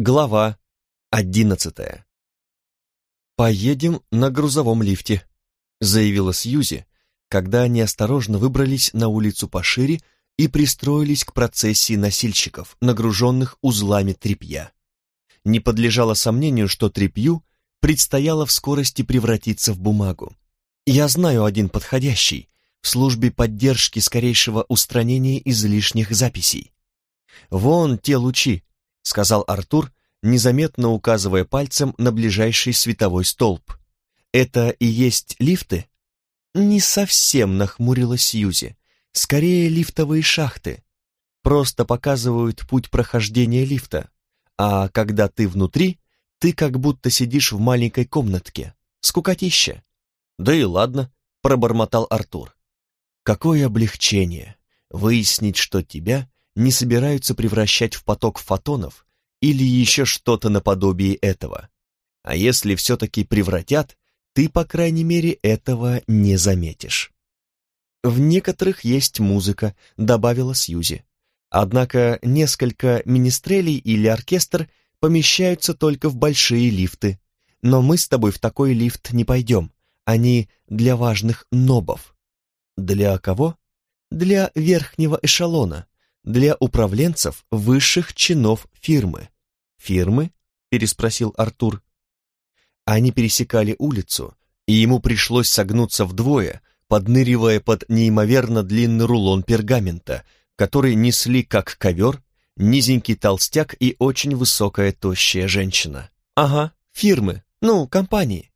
Глава одиннадцатая. «Поедем на грузовом лифте», — заявила Сьюзи, когда они осторожно выбрались на улицу пошире и пристроились к процессии носильщиков, нагруженных узлами тряпья. Не подлежало сомнению, что тряпью предстояло в скорости превратиться в бумагу. «Я знаю один подходящий в службе поддержки скорейшего устранения излишних записей. Вон те лучи, — сказал Артур, незаметно указывая пальцем на ближайший световой столб. «Это и есть лифты?» «Не совсем», — нахмурилась Сьюзи. «Скорее лифтовые шахты. Просто показывают путь прохождения лифта. А когда ты внутри, ты как будто сидишь в маленькой комнатке. Скукотища». «Да и ладно», — пробормотал Артур. «Какое облегчение выяснить, что тебя не собираются превращать в поток фотонов или еще что-то наподобие этого. А если все-таки превратят, ты, по крайней мере, этого не заметишь. В некоторых есть музыка, добавила Сьюзи. Однако несколько министрелей или оркестр помещаются только в большие лифты. Но мы с тобой в такой лифт не пойдем. Они для важных нобов. Для кого? Для верхнего эшелона, для управленцев высших чинов фирмы. «Фирмы?» — переспросил Артур. Они пересекали улицу, и ему пришлось согнуться вдвое, подныривая под неимоверно длинный рулон пергамента, который несли как ковер низенький толстяк и очень высокая тощая женщина. «Ага, фирмы, ну, компании.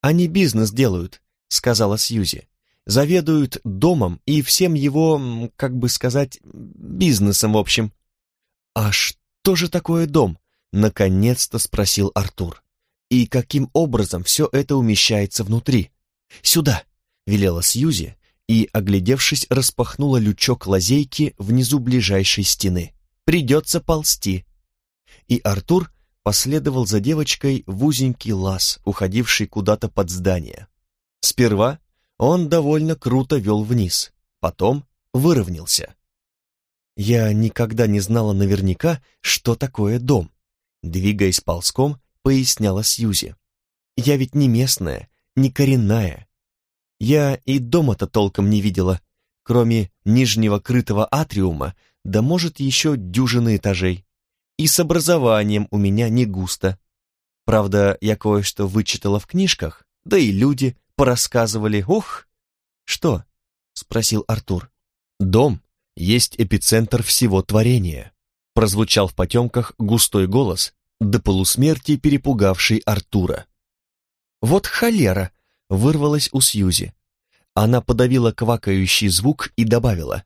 Они бизнес делают», — сказала Сьюзи заведуют домом и всем его, как бы сказать, бизнесом в общем. «А что же такое дом?» — наконец-то спросил Артур. «И каким образом все это умещается внутри?» «Сюда!» — велела Сьюзи и, оглядевшись, распахнула лючок лазейки внизу ближайшей стены. «Придется ползти». И Артур последовал за девочкой в узенький лаз, уходивший куда-то под здание. Сперва он довольно круто вел вниз, потом выровнялся. Я никогда не знала наверняка, что такое дом. Двигаясь ползком, поясняла Сьюзи. Я ведь не местная, не коренная. Я и дома-то толком не видела, кроме нижнего крытого атриума, да может еще дюжины этажей. И с образованием у меня не густо. Правда, я кое-что вычитала в книжках, да и люди порассказывали. Ух!» «Что?» — спросил Артур. «Дом есть эпицентр всего творения», — прозвучал в потемках густой голос, до полусмерти перепугавший Артура. «Вот холера!» — вырвалась у Сьюзи. Она подавила квакающий звук и добавила.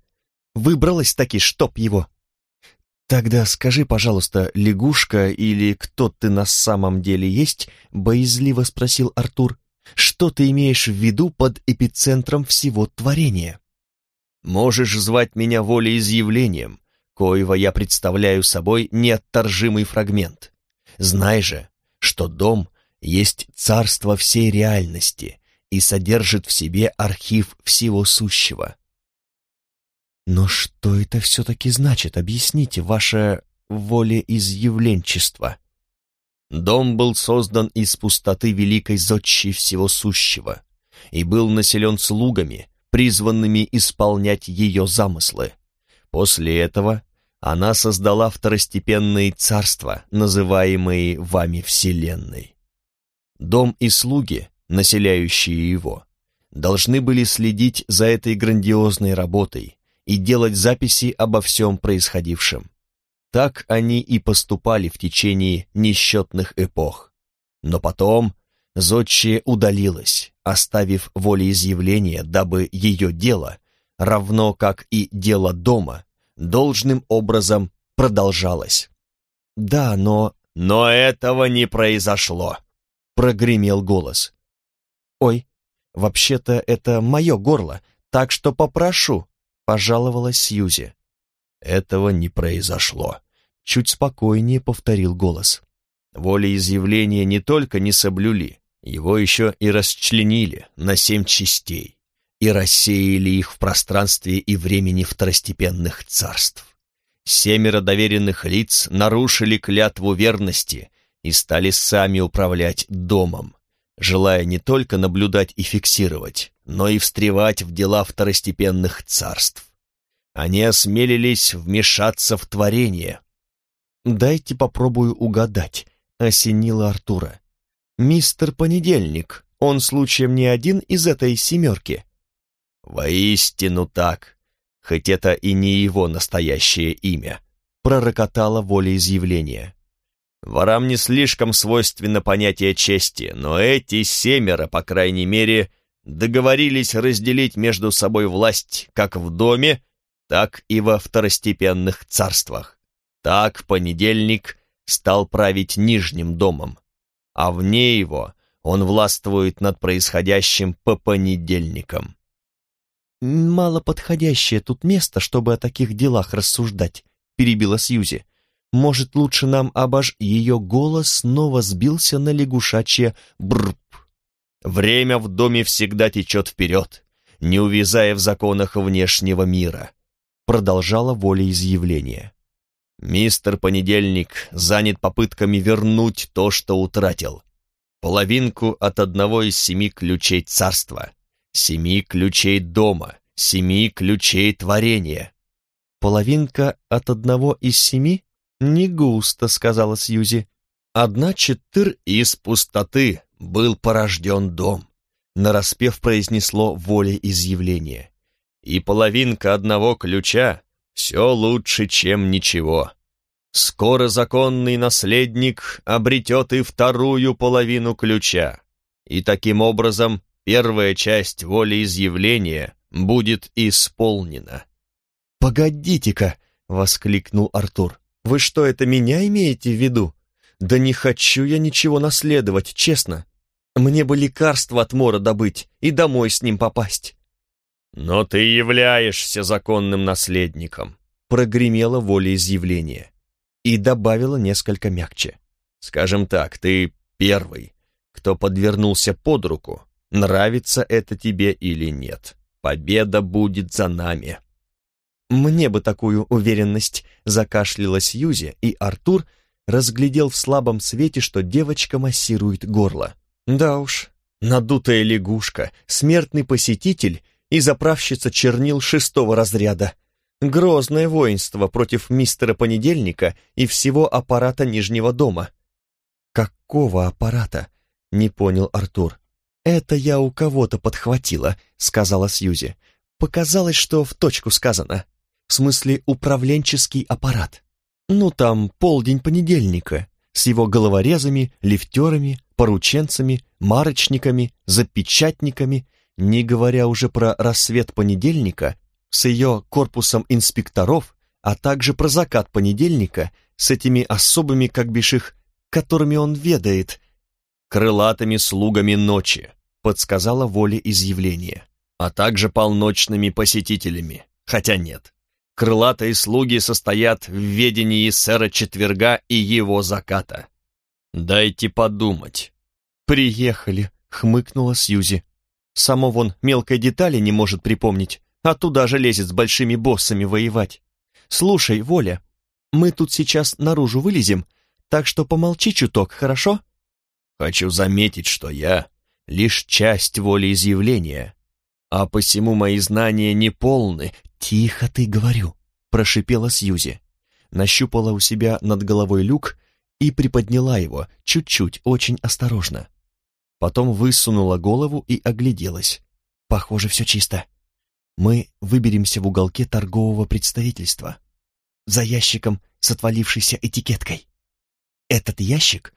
«Выбралась таки, чтоб его!» «Тогда скажи, пожалуйста, лягушка или кто ты на самом деле есть?» — боязливо спросил Артур. Что ты имеешь в виду под эпицентром всего творения? Можешь звать меня волеизъявлением, коего я представляю собой неотторжимый фрагмент. Знай же, что дом есть царство всей реальности и содержит в себе архив всего сущего. Но что это все-таки значит? Объясните ваше волеизъявленчество. Дом был создан из пустоты великой зодчей всего сущего и был населен слугами, призванными исполнять ее замыслы. После этого она создала второстепенные царства, называемые вами Вселенной. Дом и слуги, населяющие его, должны были следить за этой грандиозной работой и делать записи обо всем происходившем. Так они и поступали в течение несчетных эпох. Но потом Зодчая удалилась, оставив волеизъявление, дабы ее дело, равно как и дело дома, должным образом продолжалось. «Да, но...» «Но этого не произошло», — прогремел голос. «Ой, вообще-то это мое горло, так что попрошу», — пожаловалась Сьюзи. Этого не произошло. Чуть спокойнее повторил голос. Волеизъявления не только не соблюли, его еще и расчленили на семь частей и рассеяли их в пространстве и времени второстепенных царств. семеро доверенных лиц нарушили клятву верности и стали сами управлять домом, желая не только наблюдать и фиксировать, но и встревать в дела второстепенных царств. Они осмелились вмешаться в творение. «Дайте попробую угадать», — осенила Артура. «Мистер Понедельник, он случаем не один из этой семерки?» «Воистину так, хоть это и не его настоящее имя», — пророкотало волеизъявление. «Ворам не слишком свойственно понятие чести, но эти семеро, по крайней мере, договорились разделить между собой власть как в доме, так и во второстепенных царствах. Так понедельник стал править Нижним домом, а вне его он властвует над происходящим по понедельникам. «Мало подходящее тут место, чтобы о таких делах рассуждать», — перебила Сьюзи. «Может, лучше нам обож...» Ее голос снова сбился на лягушачье «бррп». «Время в доме всегда течет вперед, не увязая в законах внешнего мира», — продолжала волеизъявление. «Мистер Понедельник занят попытками вернуть то, что утратил. Половинку от одного из семи ключей царства» семи ключей дома, семи ключей творения. Половинка от одного из семи? Не густо, сказала Сьюзи. Одна четыр из пустоты был порожден дом, нараспев произнесло волеизъявление. И половинка одного ключа все лучше, чем ничего. Скоро законный наследник обретет и вторую половину ключа, и таким образом первая часть волеизъявления будет исполнена. «Погодите-ка!» — воскликнул Артур. «Вы что, это меня имеете в виду? Да не хочу я ничего наследовать, честно. Мне бы лекарство от мора добыть и домой с ним попасть». «Но ты являешься законным наследником», — прогремело волеизъявление. И добавила несколько мягче. «Скажем так, ты первый, кто подвернулся под руку нравится это тебе или нет. Победа будет за нами». «Мне бы такую уверенность», — закашлялась Юзи, и Артур разглядел в слабом свете, что девочка массирует горло. «Да уж, надутая лягушка, смертный посетитель и заправщица чернил шестого разряда. Грозное воинство против мистера Понедельника и всего аппарата Нижнего дома». «Какого аппарата?» — не понял Артур. «Это я у кого-то подхватила», — сказала Сьюзи. «Показалось, что в точку сказано. В смысле, управленческий аппарат. Ну, там полдень понедельника, с его головорезами, лифтерами, порученцами, марочниками, запечатниками, не говоря уже про рассвет понедельника, с ее корпусом инспекторов, а также про закат понедельника с этими особыми, как бишь их, которыми он ведает, крылатыми слугами ночи, подсказала волеизъявление, а также полночными посетителями, хотя нет. Крылатые слуги состоят в ведении сэра Четверга и его заката. Дайте подумать. Приехали, хмыкнула Сьюзи. Само вон мелкой детали не может припомнить, а туда же лезет с большими боссами воевать. Слушай, Воля, мы тут сейчас наружу вылезем, так что помолчи чуток, хорошо? Хочу заметить, что я лишь часть волеизъявления, а посему мои знания не полны. Тихо ты, говорю, прошипела Сьюзи. Нащупала у себя над головой люк и приподняла его, чуть-чуть, очень осторожно. Потом высунула голову и огляделась. Похоже, все чисто. Мы выберемся в уголке торгового представительства. За ящиком с отвалившейся этикеткой. Этот ящик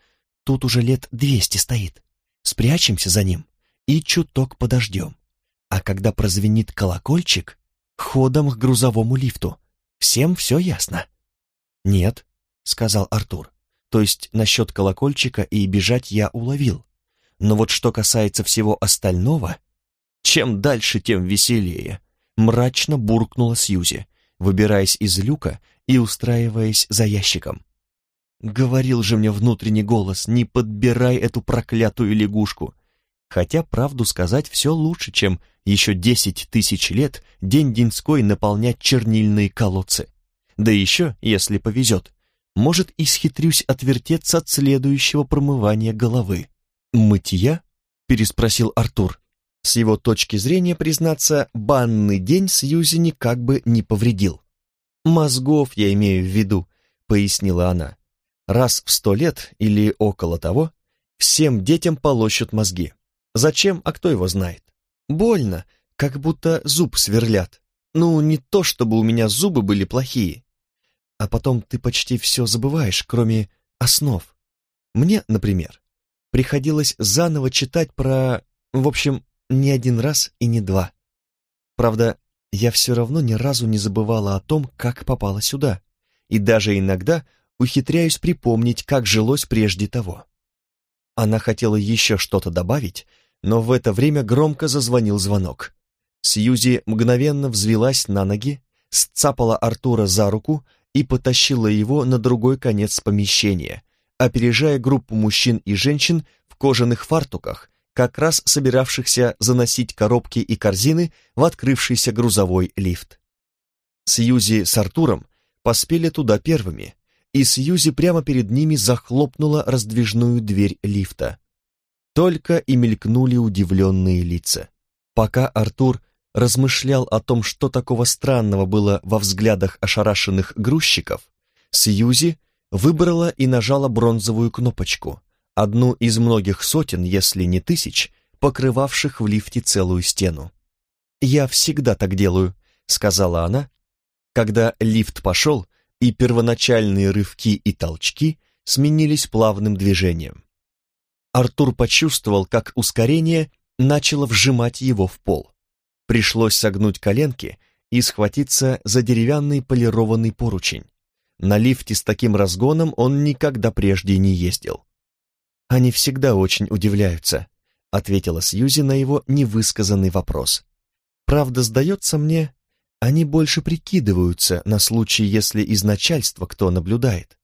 Тут уже лет двести стоит. Спрячемся за ним и чуток подождем. А когда прозвенит колокольчик, ходом к грузовому лифту. Всем все ясно?» «Нет», — сказал Артур. «То есть насчет колокольчика и бежать я уловил. Но вот что касается всего остального, чем дальше, тем веселее», — мрачно буркнула Сьюзи, выбираясь из люка и устраиваясь за ящиком. Говорил же мне внутренний голос, не подбирай эту проклятую лягушку. Хотя, правду сказать, все лучше, чем еще десять тысяч лет день-деньской наполнять чернильные колодцы. Да еще, если повезет, может, исхитрюсь отвертеться от следующего промывания головы. «Мытья?» — переспросил Артур. С его точки зрения, признаться, банный день Сьюзи никак бы не повредил. «Мозгов я имею в виду», — пояснила она. «Раз в сто лет или около того всем детям полощут мозги. Зачем, а кто его знает? Больно, как будто зуб сверлят. Ну, не то, чтобы у меня зубы были плохие, а потом ты почти все забываешь, кроме основ. Мне, например, приходилось заново читать про... В общем, не один раз и не два. Правда, я все равно ни разу не забывала о том, как попала сюда, и даже иногда ухитряюсь припомнить, как жилось прежде того. Она хотела еще что-то добавить, но в это время громко зазвонил звонок. Сьюзи мгновенно взвелась на ноги, сцапала Артура за руку и потащила его на другой конец помещения, опережая группу мужчин и женщин в кожаных фартуках, как раз собиравшихся заносить коробки и корзины в открывшийся грузовой лифт. Сьюзи с Артуром поспели туда первыми, и Сьюзи прямо перед ними захлопнула раздвижную дверь лифта. Только и мелькнули удивленные лица. Пока Артур размышлял о том, что такого странного было во взглядах ошарашенных грузчиков, Сьюзи выбрала и нажала бронзовую кнопочку, одну из многих сотен, если не тысяч, покрывавших в лифте целую стену. «Я всегда так делаю», — сказала она, когда лифт пошел, и первоначальные рывки и толчки сменились плавным движением. Артур почувствовал, как ускорение начало вжимать его в пол. Пришлось согнуть коленки и схватиться за деревянный полированный поручень. На лифте с таким разгоном он никогда прежде не ездил. «Они всегда очень удивляются», — ответила Сьюзи на его невысказанный вопрос. «Правда, сдается мне, они больше прикидываются на случай, если из начальства кто наблюдает.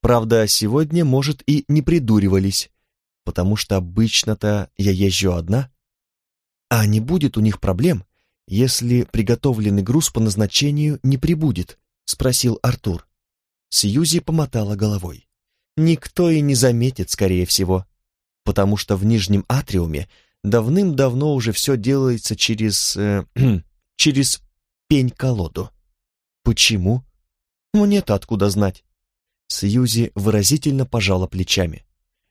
Правда, сегодня, может, и не придуривались, потому что обычно-то я езжу одна, а не будет у них проблем, если приготовленный груз по назначению не прибудет? Спросил Артур. Сьюзи помотала головой. Никто и не заметит, скорее всего, потому что в нижнем атриуме давным-давно уже все делается через... Э, через пень-колоду. Почему? Мне-то откуда знать? Сьюзи выразительно пожала плечами.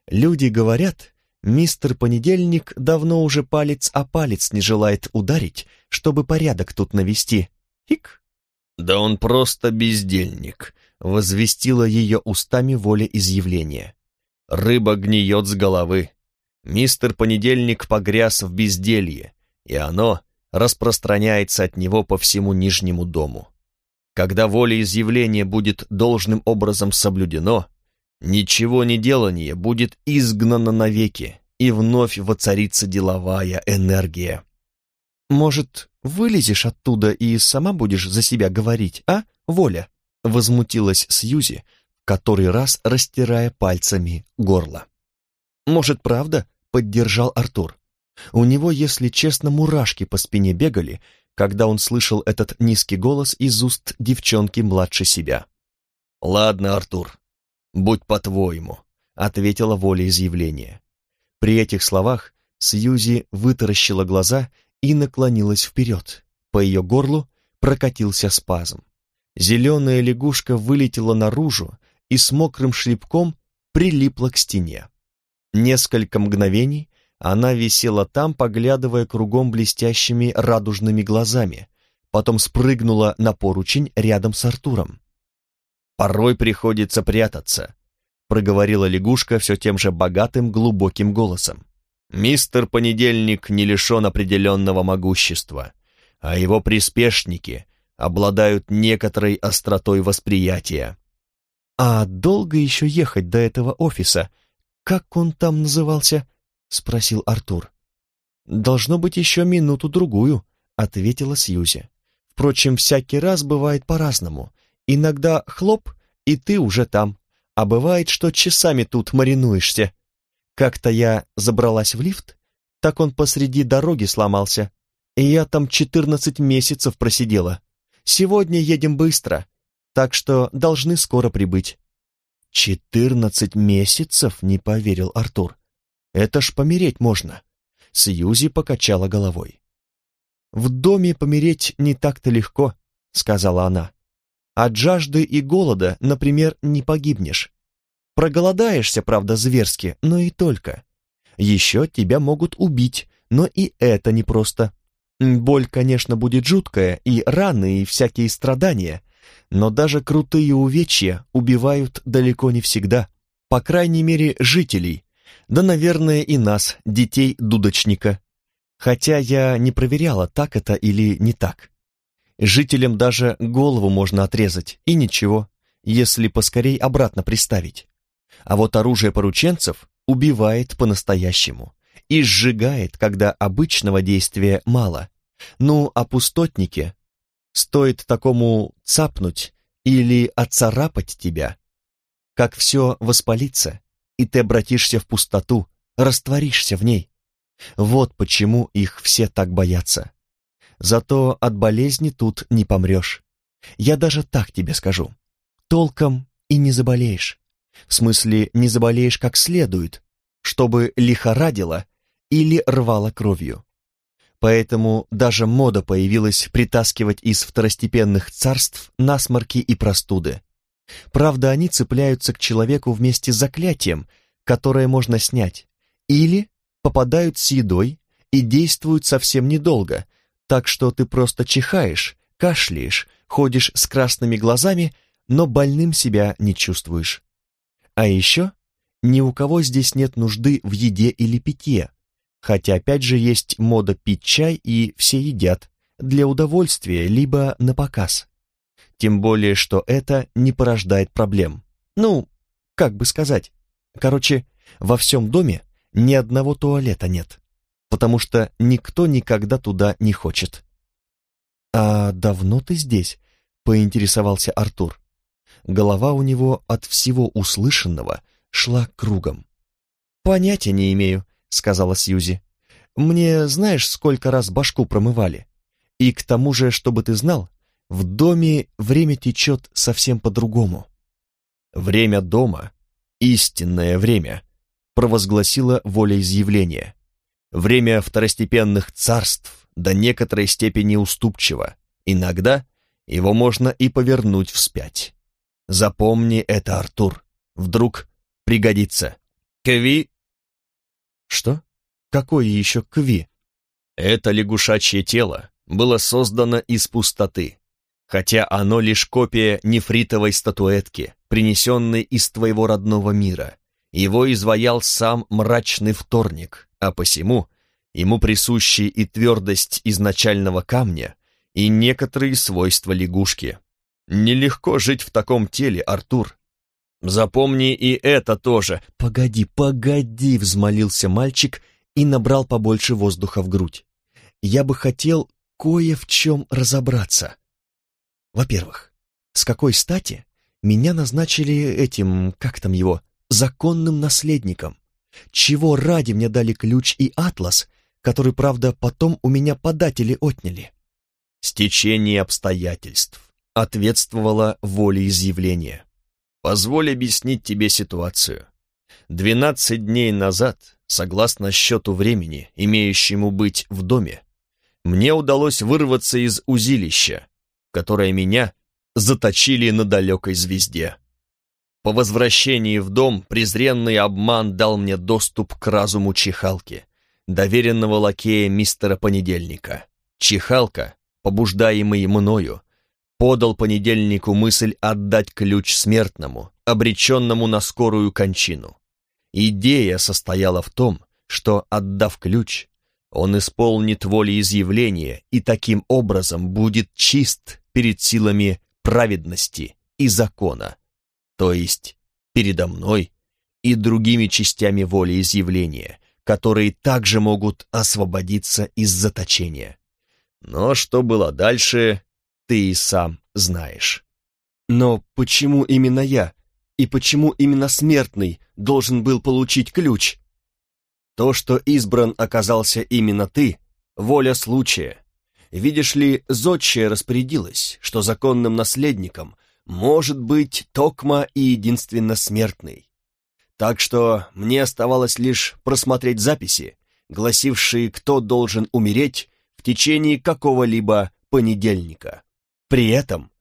Люди говорят, Мистер Понедельник давно уже палец о палец не желает ударить, чтобы порядок тут навести. Хик. Да он просто бездельник, возвестила ее устами воля изъявления. Рыба гниет с головы. Мистер Понедельник погряз в безделье, и оно распространяется от него по всему Нижнему дому. Когда воля изъявления будет должным образом соблюдено, Ничего не делание будет изгнано навеки, и вновь воцарится деловая энергия. «Может, вылезешь оттуда и сама будешь за себя говорить, а, Воля?» Возмутилась Сьюзи, который раз растирая пальцами горло. «Может, правда?» — поддержал Артур. У него, если честно, мурашки по спине бегали, когда он слышал этот низкий голос из уст девчонки младше себя. «Ладно, Артур, «Будь по-твоему», — ответила волеизъявление. При этих словах Сьюзи вытаращила глаза и наклонилась вперед. По ее горлу прокатился спазм. Зеленая лягушка вылетела наружу и с мокрым шлепком прилипла к стене. Несколько мгновений она висела там, поглядывая кругом блестящими радужными глазами, потом спрыгнула на поручень рядом с Артуром. Порой приходится прятаться, проговорила лягушка все тем же богатым глубоким голосом. Мистер Понедельник не лишен определенного могущества, а его приспешники обладают некоторой остротой восприятия. «А долго еще ехать до этого офиса? Как он там назывался?» — спросил Артур. «Должно быть еще минуту-другую», — ответила Сьюзи. «Впрочем, всякий раз бывает по-разному. Иногда хлоп, и ты уже там. А бывает, что часами тут маринуешься. Как-то я забралась в лифт, так он посреди дороги сломался, и я там четырнадцать месяцев просидела. Сегодня едем быстро. так что должны скоро прибыть». «Четырнадцать месяцев?» — не поверил Артур. «Это ж помереть можно». Сьюзи покачала головой. «В доме помереть не так-то легко», — сказала она. «От жажды и голода, например, не погибнешь. Проголодаешься, правда, зверски, но и только. Еще тебя могут убить, но и это непросто. Боль, конечно, будет жуткая, и раны, и всякие страдания, но даже крутые увечья убивают далеко не всегда, по крайней мере, жителей, да, наверное, и нас, детей дудочника. Хотя я не проверяла, так это или не так. Жителям даже голову можно отрезать, и ничего, если поскорей обратно приставить. А вот оружие порученцев убивает по-настоящему и сжигает, когда обычного действия мало. Ну, а пустотники, стоит такому цапнуть или оцарапать тебя, как все воспалится, и ты обратишься в пустоту, растворишься в ней. Вот почему их все так боятся. Зато от болезни тут не помрешь. Я даже так тебе скажу. Толком и не заболеешь. В смысле, не заболеешь как следует, чтобы лихорадило или рвало кровью. Поэтому даже мода появилась притаскивать из второстепенных царств насморки и простуды. Правда, они цепляются к человеку вместе с заклятием, которое можно снять, или попадают с едой и действуют совсем недолго, так что ты просто чихаешь, кашляешь, ходишь с красными глазами, но больным себя не чувствуешь. А еще ни у кого здесь нет нужды в еде или питье, хотя опять же есть мода пить чай и все едят, для удовольствия либо на показ. Тем более, что это не порождает проблем. Ну, как бы сказать. Короче, во всем доме ни одного туалета нет, потому что никто никогда туда не хочет. «А давно ты здесь?» — поинтересовался Артур. Голова у него от всего услышанного шла кругом. «Понятия не имею», — сказала Сьюзи. «Мне знаешь, сколько раз башку промывали? И к тому же, чтобы ты знал, в доме время течет совсем по-другому». «Время дома — истинное время», провозгласила волеизъявление. Время второстепенных царств до некоторой степени уступчиво. Иногда его можно и повернуть вспять. Запомни это, Артур. Вдруг пригодится. Кви... Что? Какое еще кви? Это лягушачье тело было создано из пустоты, хотя оно лишь копия нефритовой статуэтки, принесенной из твоего родного мира, его изваял сам мрачный вторник, а посему ему присущи и твердость изначального камня, и некоторые свойства лягушки. Нелегко жить в таком теле, Артур. Запомни и это тоже. Погоди, погоди, взмолился мальчик и набрал побольше воздуха в грудь. Я бы хотел кое в чем разобраться. Во-первых, с какой стати меня назначили этим, как там его, законным наследником. Чего ради мне дали ключ и атлас, который, правда, потом у меня податели отняли? Стечение обстоятельств ответствовало волеизъявления. Позволь объяснить тебе ситуацию. Двенадцать дней назад, согласно счету времени, имеющему быть в доме, мне удалось вырваться из узилища, которое меня заточили на далекой звезде. По возвращении в дом презренный обман дал мне доступ к разуму Чихалки, доверенного лакея мистера Понедельника. Чихалка, побуждаемый мною, подал Понедельнику мысль отдать ключ смертному, обреченному на скорую кончину. Идея состояла в том, что, отдав ключ, он исполнит волеизъявление и таким образом будет чист перед силами праведности и закона, то есть передо мной и другими частями волеизъявления, которые также могут освободиться из заточения. Но что было дальше, ты и сам знаешь. Но почему именно я? И почему именно смертный должен был получить ключ? То, что избран оказался именно ты, воля случая. Видишь ли, зодчая распорядилась, что законным наследником может быть токма и единственно смертный. Так что мне оставалось лишь просмотреть записи, гласившие, кто должен умереть в течение какого-либо понедельника. При этом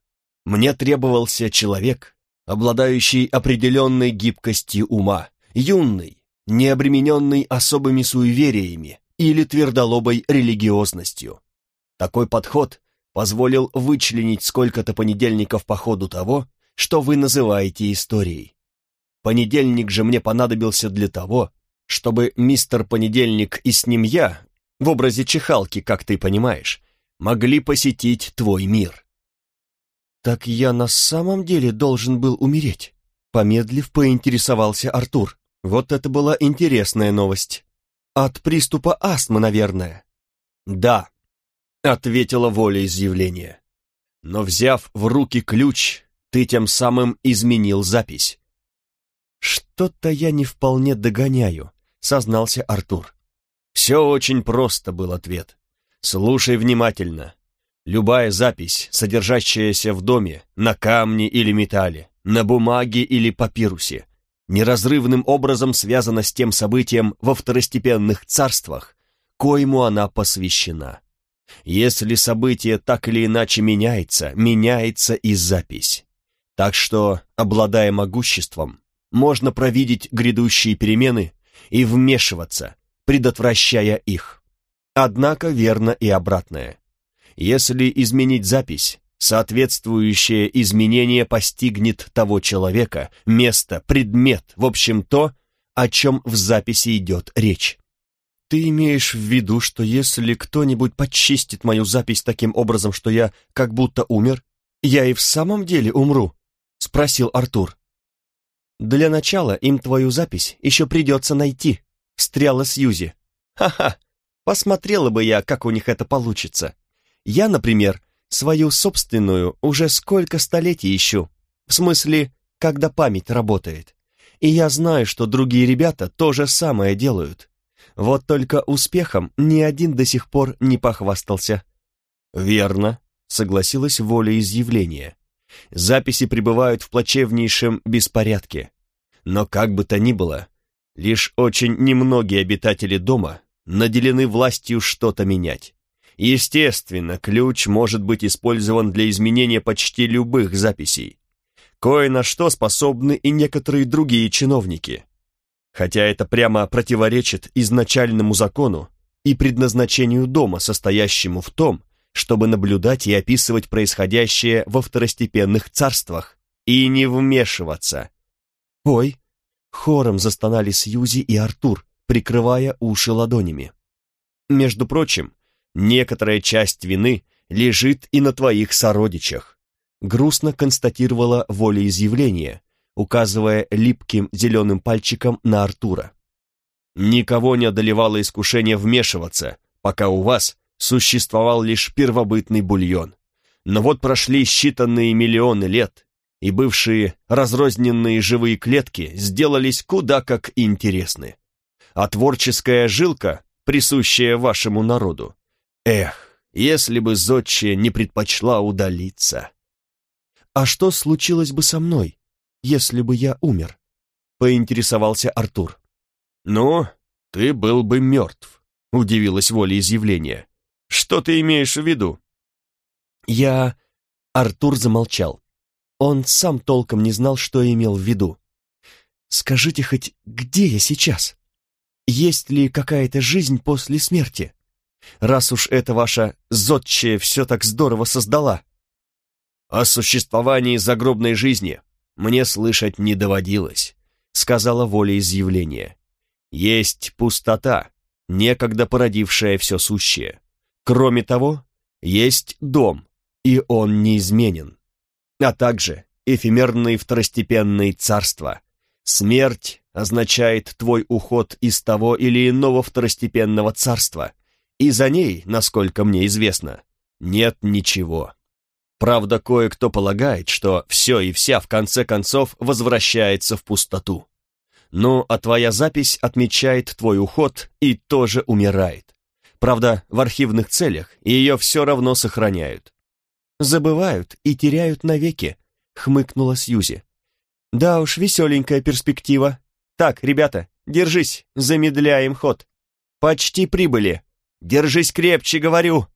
мне требовался человек, обладающий определенной гибкостью ума, юный, не обремененный особыми суевериями или твердолобой религиозностью. Такой подход позволил вычленить сколько-то понедельников по ходу того, что вы называете историей. Понедельник же мне понадобился для того, чтобы мистер Понедельник и с ним я, в образе чехалки, как ты понимаешь, могли посетить твой мир. «Так я на самом деле должен был умереть?» Помедлив, поинтересовался Артур. Вот это была интересная новость. От приступа астмы, наверное. «Да», ответила волеизъявление. Но взяв в руки ключ, ты тем самым изменил запись. Что-то я не вполне догоняю, сознался Артур. Все очень просто был ответ. Слушай внимательно. Любая запись, содержащаяся в доме, на камне или металле, на бумаге или папирусе, неразрывным образом связана с тем событием во второстепенных царствах, коему она посвящена. Если событие так или иначе меняется, меняется и запись. Так что, обладая могуществом, можно провидеть грядущие перемены и вмешиваться, предотвращая их. Однако верно и обратное. Если изменить запись, соответствующее изменение постигнет того человека, место, предмет, в общем то, о чем в записи идет речь. «Ты имеешь в виду, что если кто-нибудь подчистит мою запись таким образом, что я как будто умер, я и в самом деле умру?» — спросил Артур. «Для начала им твою запись еще придется найти», — встряла Сьюзи. «Ха-ха, посмотрела бы я, как у них это получится. Я, например, свою собственную уже сколько столетий ищу, в смысле, когда память работает. И я знаю, что другие ребята то же самое делают. Вот только успехом ни один до сих пор не похвастался. «Верно», — согласилась волеизъявление. «Записи пребывают в плачевнейшем беспорядке. Но как бы то ни было, лишь очень немногие обитатели дома наделены властью что-то менять. Естественно, ключ может быть использован для изменения почти любых записей. Кое на что способны и некоторые другие чиновники хотя это прямо противоречит изначальному закону и предназначению дома, состоящему в том, чтобы наблюдать и описывать происходящее во второстепенных царствах и не вмешиваться. «Ой!» — хором застонали Сьюзи и Артур, прикрывая уши ладонями. «Между прочим, некоторая часть вины лежит и на твоих сородичах», — грустно констатировала волеизъявление, указывая липким зеленым пальчиком на Артура. «Никого не одолевало искушение вмешиваться, пока у вас существовал лишь первобытный бульон. Но вот прошли считанные миллионы лет, и бывшие разрозненные живые клетки сделались куда как интересны. А творческая жилка, присущая вашему народу, эх, если бы Зодчая не предпочла удалиться. А что случилось бы со мной, если бы я умер?» — поинтересовался Артур. «Ну, ты был бы мертв», — удивилась волеизъявление. «Что ты имеешь в виду?» «Я...» — Артур замолчал. Он сам толком не знал, что имел в виду. «Скажите хоть, где я сейчас? Есть ли какая-то жизнь после смерти? Раз уж эта ваша зодчая все так здорово создала». «О существовании загробной жизни мне слышать не доводилось», — сказала волеизъявление. «Есть пустота, некогда породившая все сущее. Кроме того, есть дом, и он неизменен. А также эфемерные второстепенные царства. Смерть означает твой уход из того или иного второстепенного царства, и за ней, насколько мне известно, нет ничего. Правда, кое-кто полагает, что все и вся в конце концов возвращается в пустоту. Ну, а твоя запись отмечает твой уход и тоже умирает. Правда, в архивных целях ее все равно сохраняют. Забывают и теряют навеки, хмыкнула Сьюзи. Да уж, веселенькая перспектива. Так, ребята, держись, замедляем ход. Почти прибыли. Держись крепче, говорю.